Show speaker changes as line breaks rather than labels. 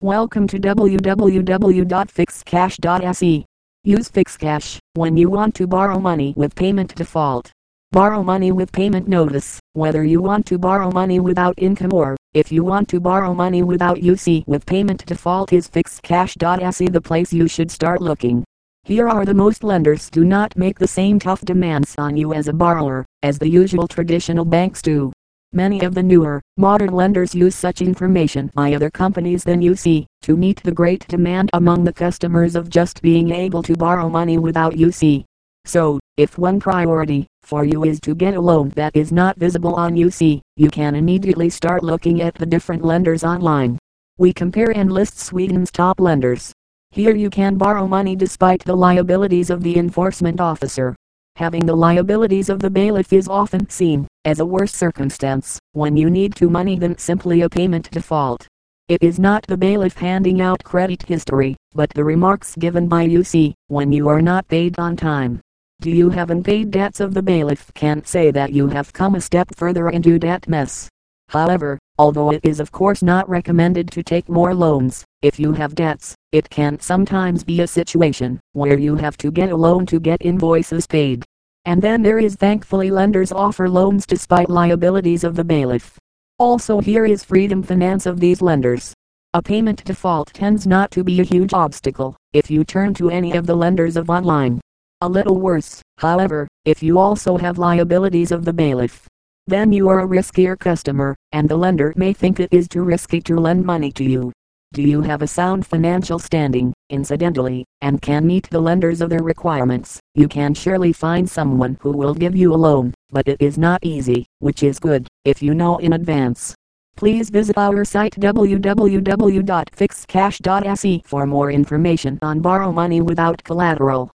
Welcome to www.fixcash.se. Use FixCash when you want to borrow money with payment default. Borrow money with payment notice, whether you want to borrow money without income or, if you want to borrow money without UC with payment default is FixCash.se the place you should start looking. Here are the most lenders do not make the same tough demands on you as a borrower, as the usual traditional banks do. Many of the newer, modern lenders use such information by other companies than UC, to meet the great demand among the customers of just being able to borrow money without UC. So, if one priority for you is to get a loan that is not visible on UC, you can immediately start looking at the different lenders online. We compare and list Sweden's top lenders. Here you can borrow money despite the liabilities of the enforcement officer. Having the liabilities of the bailiff is often seen as a worse circumstance when you need to money than simply a payment default. It is not the bailiff handing out credit history, but the remarks given by UC when you are not paid on time. Do you have unpaid debts of the bailiff can't say that you have come a step further into debt mess. However, although it is of course not recommended to take more loans, if you have debts, it can sometimes be a situation where you have to get a loan to get invoices paid. And then there is thankfully lenders offer loans despite liabilities of the bailiff. Also here is freedom finance of these lenders. A payment default tends not to be a huge obstacle if you turn to any of the lenders of online. A little worse, however, if you also have liabilities of the bailiff. Then you are a riskier customer, and the lender may think it is too risky to lend money to you. Do you have a sound financial standing, incidentally, and can meet the lenders of their requirements? You can surely find someone who will give you a loan, but it is not easy, which is good, if you know in advance. Please visit our site www.fixcash.se for more information on borrow money without collateral.